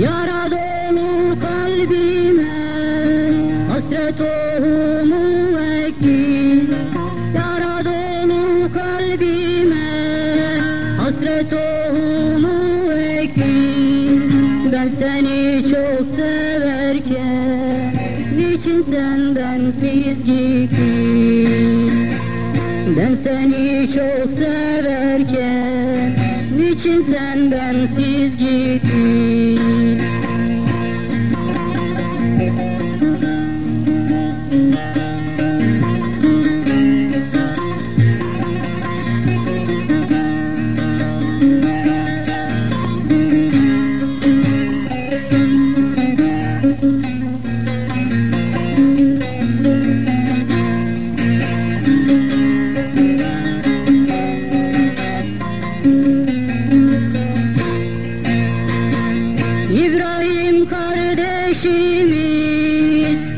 Yara benim kalbime hasret olmuş Hasret tohumu ekti Ben seni çok severken Niçin senden siz gittin? Ben seni çok severken Niçin senden siz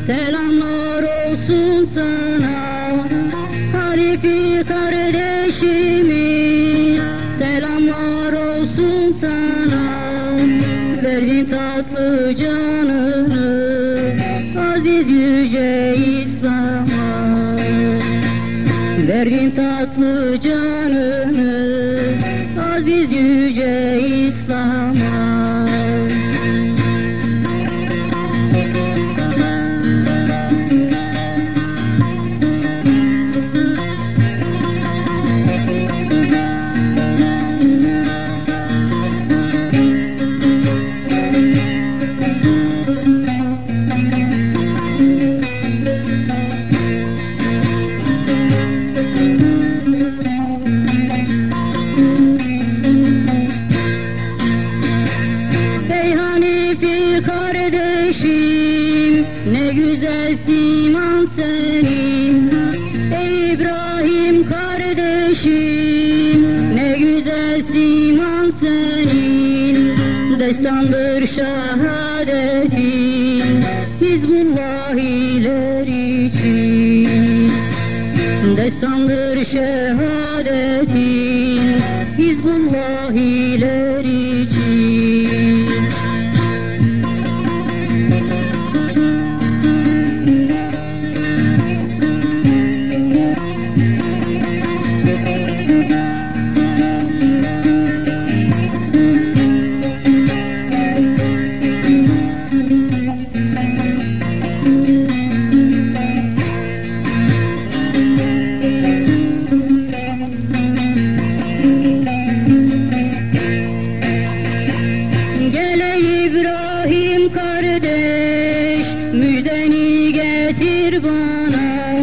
selamlar olsun sana. Harifi kardeşimiz selamlar olsun sana. Verdin tatlı canını aziz yüce İslam'a. Verdin tatlı canını aziz yüce İslam'a ne güzel siman senin Ey İbrahim kardeşim ne güzel siman senin Destandır şehadetin Hizbullahiler için. Destandır şehadetin Hizbullahiler için Gele İbrahim kardeş müjdeni getir bana.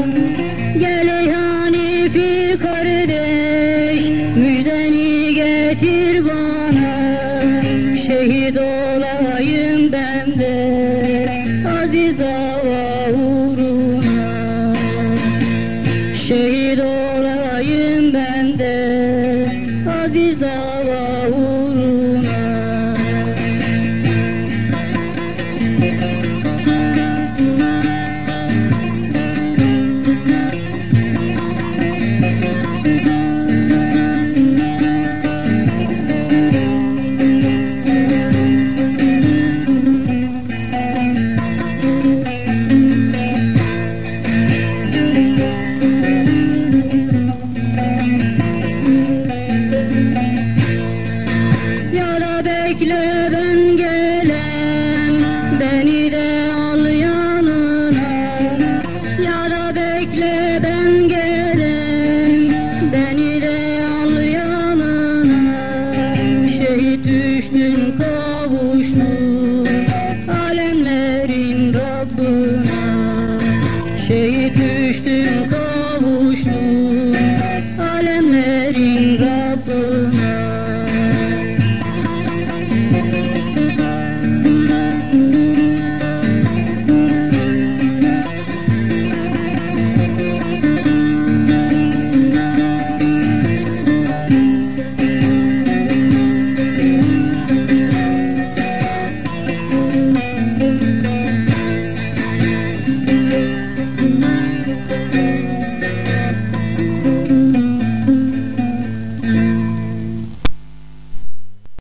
Gele Hanifi kardeş müjdeni getir bana. Şehit olayım ben de aziz vida. bekle ben gelen Beni de al yanına. Ya bekle ben gelen Beni de al yanına. Şehit düştüm kavuştum Alemlerin